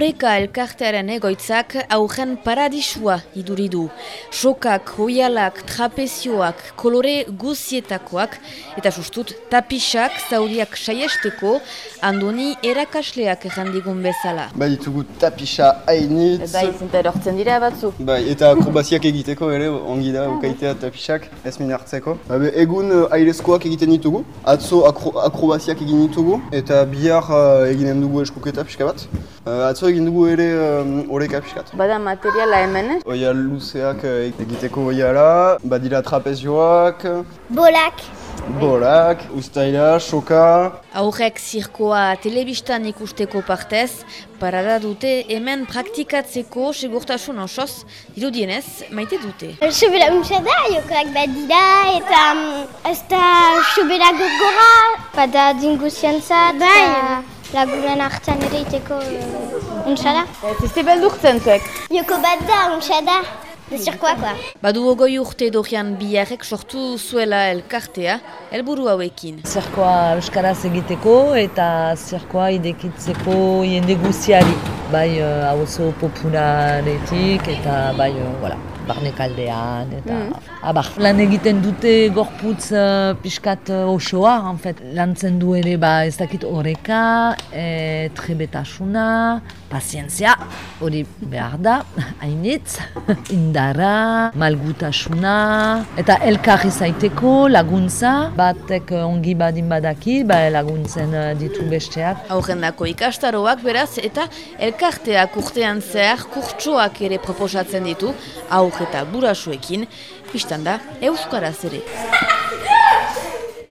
Oreka elkartearen egoitzak aurren paradisua iduridu. Sokak, hoialak, trapezioak, kolore guzietakoak eta sustut tapisak zauriak saiesteko andoni erakasleak errandigun bezala. Bai, ditugu tapisa hainitz. Bai, zinta erortzen dira batzu. Bai, eta akrobaziak egiteko ere, ongi da, ukaitea tapisak, ez min hartzeko. Babe, egun uh, airezkoak egiten ditugu, atzo akro, akrobaziak egin ditugu, eta bihar uh, eginen dugu eskuketa pixka bat. Uh, atzo egin dugu ere um, oreka pixka bat. Bada materiala hemen, eh? Oia luzeak egiteko oiala, badira trapezioak, Bolak. bolak, ustaila, soka. Aurrek zirkoa telebistan ikusteko partez, parada dute hemen praktikatzeko segurtasun osoz, dirudienez, maite dute. Sobera untsa da, jokoak bat dira, eta mm, ez da sobera gogora. Bada dinguziantzat, bai. Lagunen hartan ere iteko uh, untsa da. Ez ez beldurtzen zuek. Joko bat da, untsa da. De zirkoak ba. Badu ogoi urte dohian biharrek sortu zuela elkartea, helburu hauekin. Zerkoa euskaraz egiteko eta zerkoa idekitzeko jende guziari. Bai, uh, hau oso popularetik eta bai, uh, voilà, barnekaldean eta abar. Lan egiten dute gorputz uh, pixkat uh, osoa, en fait. Lantzen du ere ba, ez dakit oreka, e, trebetasuna, pazientzia, hori behar da, hainitz, indara, malgutasuna, eta elkarri zaiteko laguntza, batek ongi badin badaki, ba, laguntzen ditu besteak. Aurrendako ikastaroak beraz eta elkarteak urtean zehar kurtsoak ere proposatzen ditu, aur eta burasuekin, biztan da, euskaraz ere.